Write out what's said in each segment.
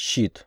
Щит.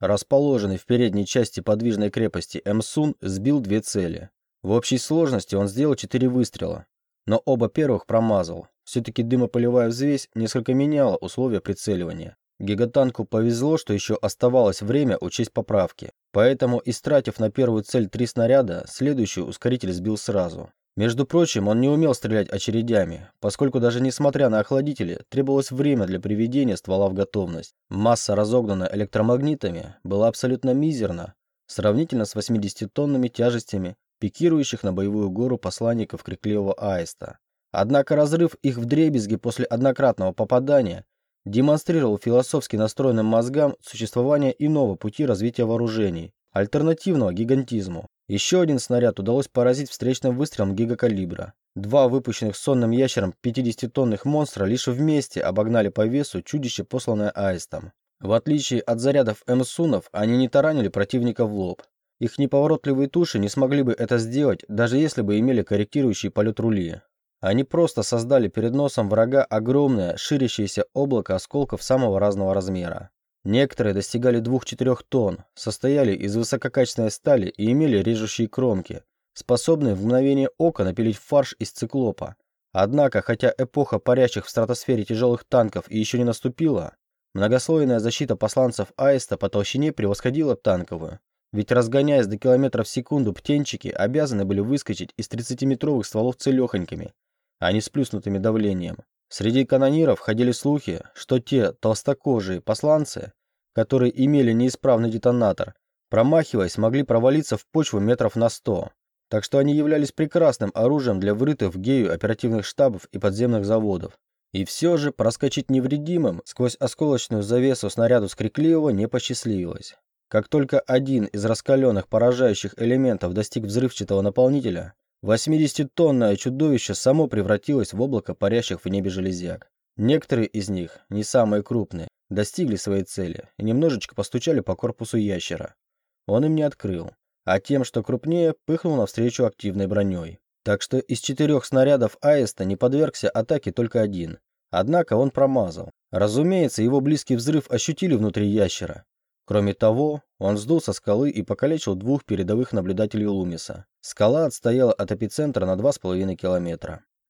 Расположенный в передней части подвижной крепости Эмсун сбил две цели. В общей сложности он сделал четыре выстрела, но оба первых промазал. Все-таки дымополевая взвесь несколько меняла условия прицеливания. Гигатанку повезло, что еще оставалось время учесть поправки. Поэтому, истратив на первую цель три снаряда, следующий ускоритель сбил сразу. Между прочим, он не умел стрелять очередями, поскольку даже несмотря на охладители, требовалось время для приведения ствола в готовность. Масса, разогнанная электромагнитами, была абсолютно мизерна, сравнительно с 80-тонными тяжестями пикирующих на боевую гору посланников крикливого аиста. Однако разрыв их вдребезги после однократного попадания демонстрировал философски настроенным мозгам существование иного пути развития вооружений, альтернативного гигантизму. Еще один снаряд удалось поразить встречным выстрелом гигакалибра. Два выпущенных сонным ящером 50-тонных монстра лишь вместе обогнали по весу чудище, посланное аистом. В отличие от зарядов Эмсунов, они не таранили противника в лоб. Их неповоротливые туши не смогли бы это сделать, даже если бы имели корректирующий полет рули. Они просто создали перед носом врага огромное, ширящееся облако осколков самого разного размера. Некоторые достигали 2-4 тонн, состояли из высококачественной стали и имели режущие кромки, способные в мгновение ока напилить фарш из циклопа. Однако, хотя эпоха парящих в стратосфере тяжелых танков и еще не наступила, многослойная защита посланцев Аиста по толщине превосходила танковую. Ведь разгоняясь до километров в секунду, птенчики обязаны были выскочить из 30-метровых стволов целехонькими, а не сплюснутыми давлением. Среди канониров ходили слухи, что те толстокожие посланцы, которые имели неисправный детонатор, промахиваясь, могли провалиться в почву метров на сто. Так что они являлись прекрасным оружием для врытых в гею оперативных штабов и подземных заводов. И все же проскочить невредимым сквозь осколочную завесу снаряду скрикливого не посчастливилось. Как только один из раскаленных поражающих элементов достиг взрывчатого наполнителя, 80-тонное чудовище само превратилось в облако парящих в небе железяк. Некоторые из них, не самые крупные, достигли своей цели и немножечко постучали по корпусу ящера. Он им не открыл, а тем, что крупнее, пыхнул навстречу активной броней. Так что из четырех снарядов Аиста не подвергся атаке только один. Однако он промазал. Разумеется, его близкий взрыв ощутили внутри ящера, Кроме того, он сдул со скалы и покалечил двух передовых наблюдателей Лумиса. Скала отстояла от эпицентра на 2,5 километра.